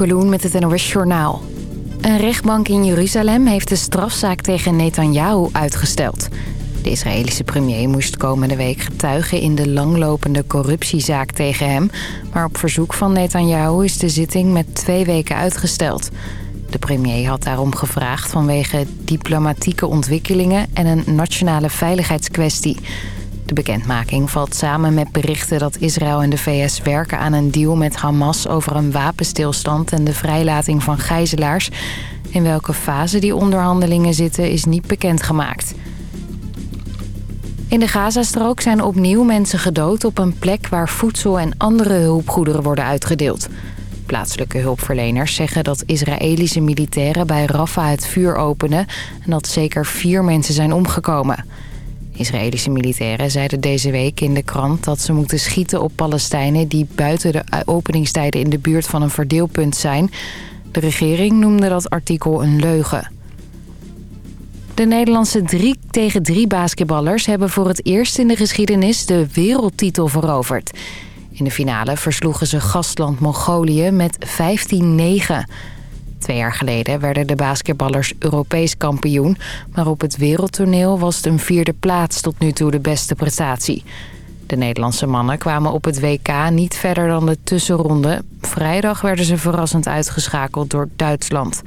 Met het NOS Journaal. Een rechtbank in Jeruzalem heeft de strafzaak tegen Netanyahu uitgesteld. De Israëlische premier moest komende week getuigen in de langlopende corruptiezaak tegen hem. Maar op verzoek van Netanyahu is de zitting met twee weken uitgesteld. De premier had daarom gevraagd vanwege diplomatieke ontwikkelingen en een nationale veiligheidskwestie. De bekendmaking valt samen met berichten dat Israël en de VS werken aan een deal met Hamas over een wapenstilstand en de vrijlating van gijzelaars. In welke fase die onderhandelingen zitten is niet bekendgemaakt. In de Gazastrook zijn opnieuw mensen gedood op een plek waar voedsel en andere hulpgoederen worden uitgedeeld. Plaatselijke hulpverleners zeggen dat Israëlische militairen bij Rafah het vuur openen... en dat zeker vier mensen zijn omgekomen. Israëlische militairen zeiden deze week in de krant dat ze moeten schieten op Palestijnen... die buiten de openingstijden in de buurt van een verdeelpunt zijn. De regering noemde dat artikel een leugen. De Nederlandse 3 tegen 3 basketballers hebben voor het eerst in de geschiedenis de wereldtitel veroverd. In de finale versloegen ze gastland Mongolië met 15-9. Twee jaar geleden werden de basketballers Europees kampioen... maar op het wereldtoneel was het een vierde plaats tot nu toe de beste prestatie. De Nederlandse mannen kwamen op het WK niet verder dan de tussenronde. Vrijdag werden ze verrassend uitgeschakeld door Duitsland...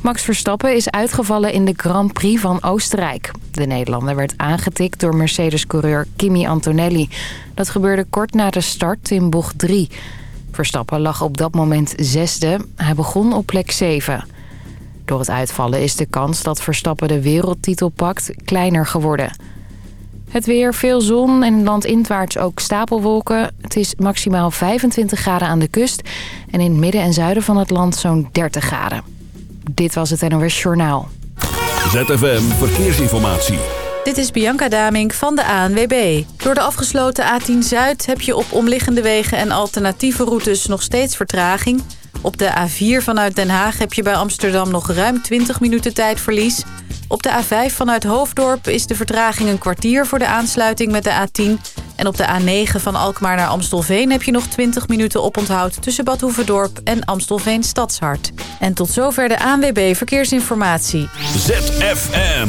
Max Verstappen is uitgevallen in de Grand Prix van Oostenrijk. De Nederlander werd aangetikt door Mercedes-coureur Kimi Antonelli. Dat gebeurde kort na de start in bocht 3. Verstappen lag op dat moment zesde. Hij begon op plek 7. Door het uitvallen is de kans dat Verstappen de wereldtitel pakt kleiner geworden. Het weer, veel zon en landinwaarts ook stapelwolken. Het is maximaal 25 graden aan de kust en in het midden en zuiden van het land zo'n 30 graden. Dit was het NOS Journaal. ZFM Verkeersinformatie. Dit is Bianca Damink van de ANWB. Door de afgesloten A10 Zuid heb je op omliggende wegen en alternatieve routes nog steeds vertraging. Op de A4 vanuit Den Haag heb je bij Amsterdam nog ruim 20 minuten tijdverlies. Op de A5 vanuit Hoofddorp is de vertraging een kwartier voor de aansluiting met de A10. En op de A9 van Alkmaar naar Amstelveen heb je nog 20 minuten oponthoud... tussen Bad Hoeverdorp en Amstelveen Stadshart. En tot zover de ANWB Verkeersinformatie. ZFM.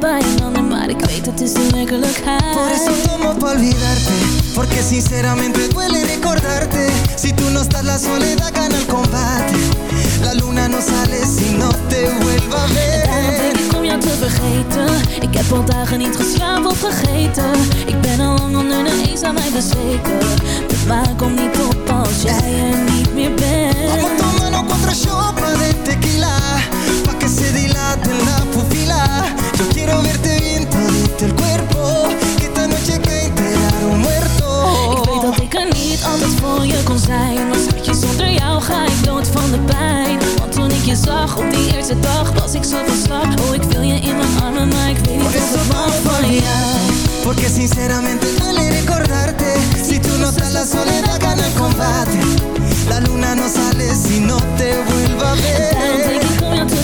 Bij je handen Maar ik weet het is de werkelijkheid. Por eso tomo pa olvidarte Porque sinceramente duele recordarte. Si tú no estás la soledad gana el combate. La luna no sale si no te vuelva a ver. Daarom denk ik om jou te vergeten. Ik heb al dagen niet geslapen of vergeten. Ik ben al lang onder de eens aan mij bezweken. De maan komt niet op als jij er niet meer bent. Vamos tomando cuatro shots de tequila Pa' que se dilate la pupila quiero verte bien todito el cuerpo Que esta noche que enterar un muerto Ik weet dat ik er niet altijd voor je kon zijn Maar schatje, zonder jou ga ik dood van de pijn. Want toen ik je zag op die eerste dag Was ik zo van slag. Oh, ik wil je in mijn armen Maar ik weet niet mag tomo pa van jou. Porque sinceramente duele recordarte. Si tú no estás la soledad gana el combate. La luna no sale si no te vuelva a ver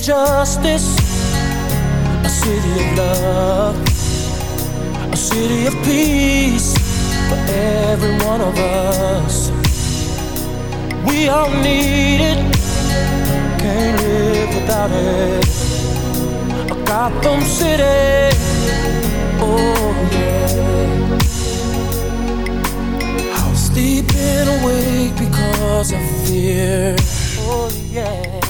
Of justice, a city of love, a city of peace for every one of us. We all need it, can't live without it. A Gotham City, oh yeah. How sleeping awake because of fear, oh yeah.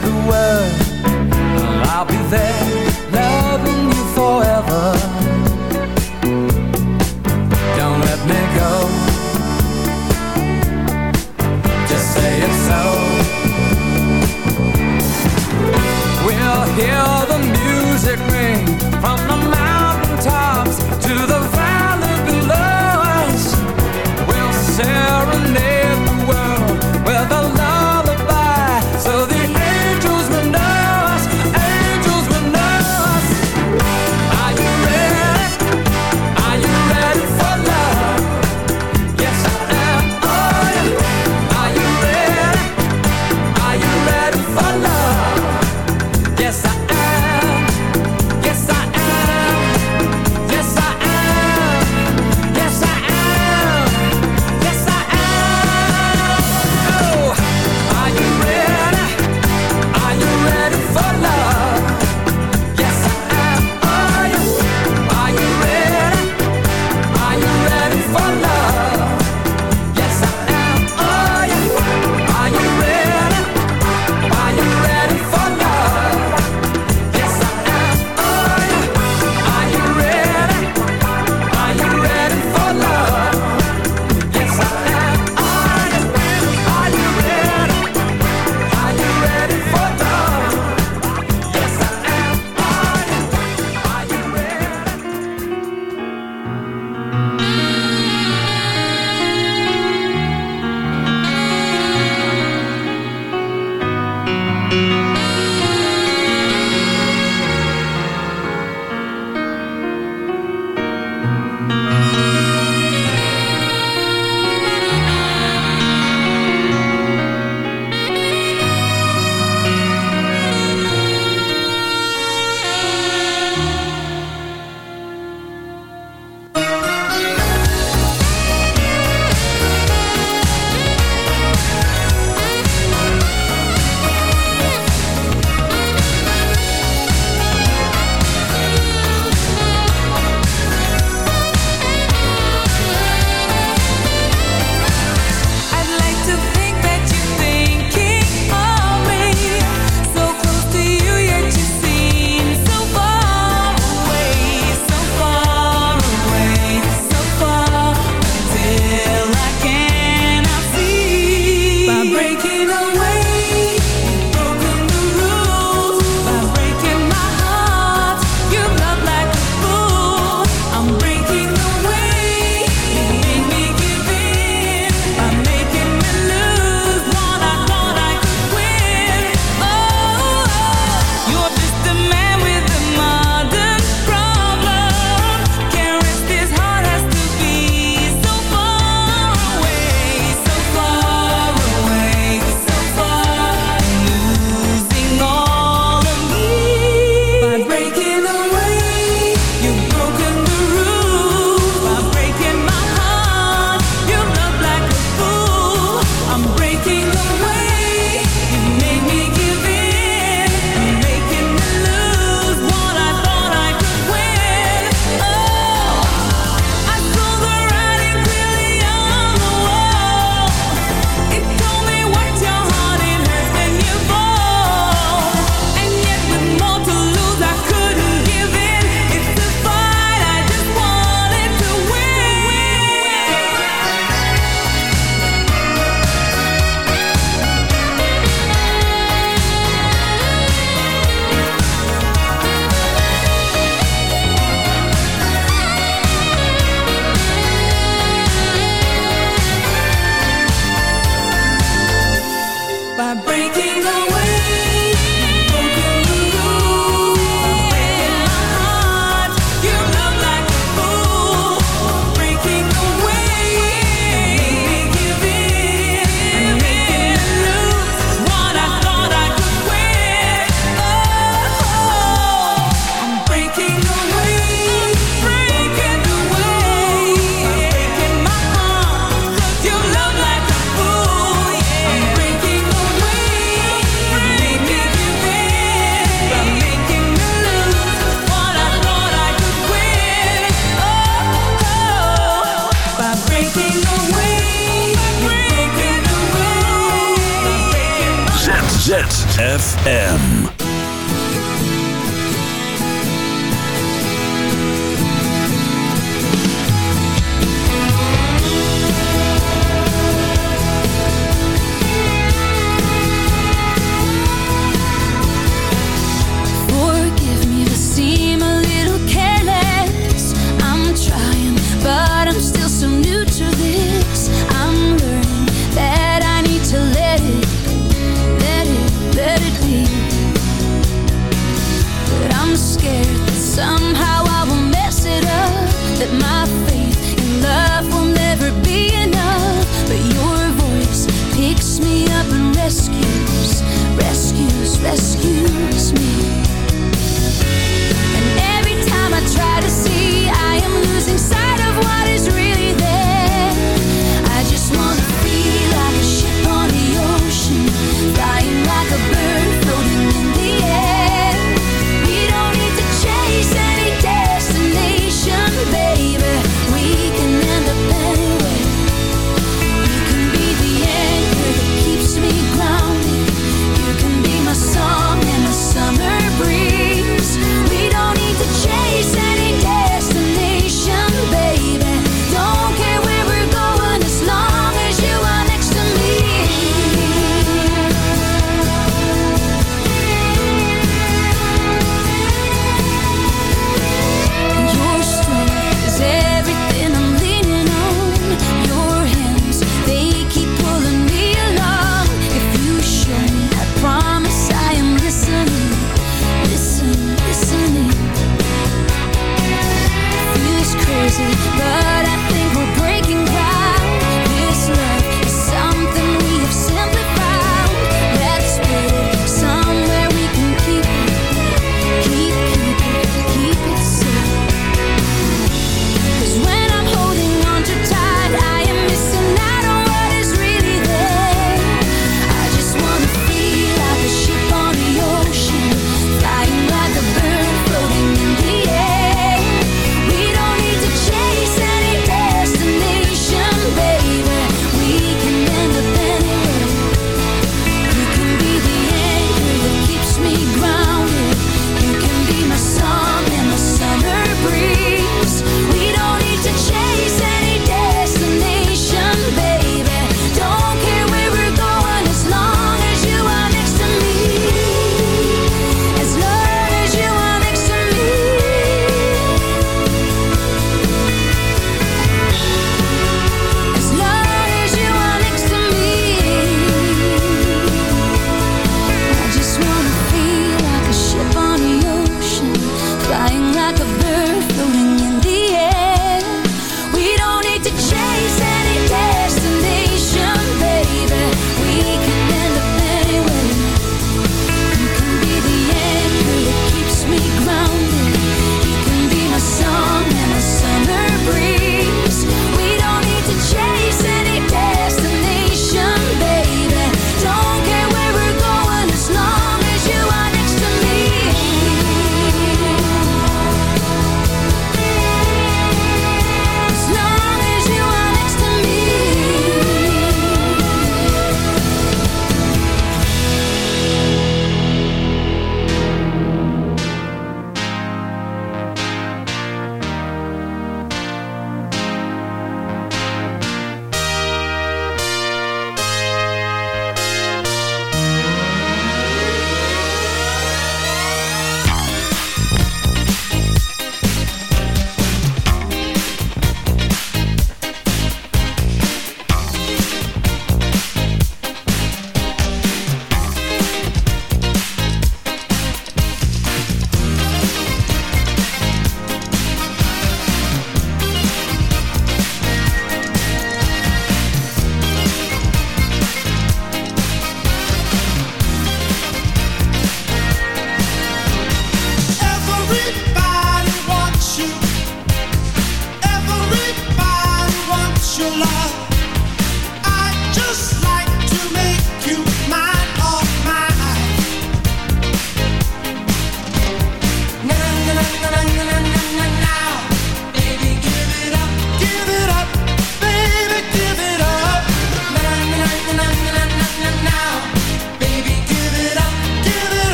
the world I'll be there loving you forever. Don't let me go. Just say it so. We'll hear the music ring from the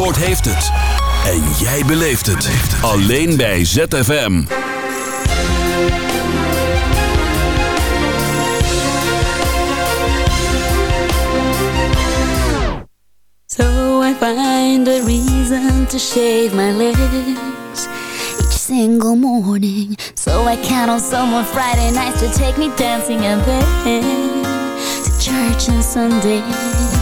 Zandvoort heeft het. En jij beleeft het. Alleen bij ZFM. So I find a reason to shave my legs. Each single morning. So I count on someone Friday nights to take me dancing and then To church on Sunday.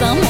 someone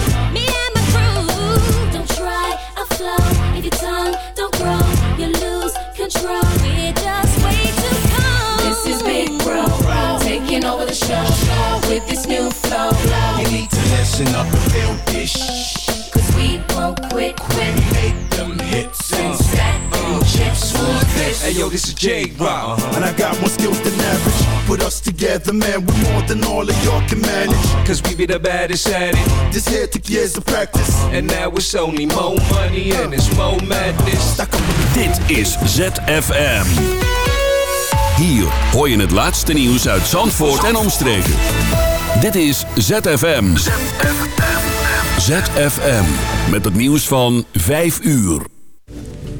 Control. We're just way too cold. This is Big Bro, taking over the show with this new flow. You need to listen up and feel this. Cause we won't quit when we make Hey yo, this is J Rock, And I got more skills than average. Put us together, man, we're more than all of y'all can manage. Cause we be the baddest at it. This here took years of practice. And now it's only more money and it's more madness. Dit is ZFM. Hier hoor je het laatste nieuws uit Zandvoort en omstreken. Dit is ZFM. ZFM. Met het nieuws van 5 uur.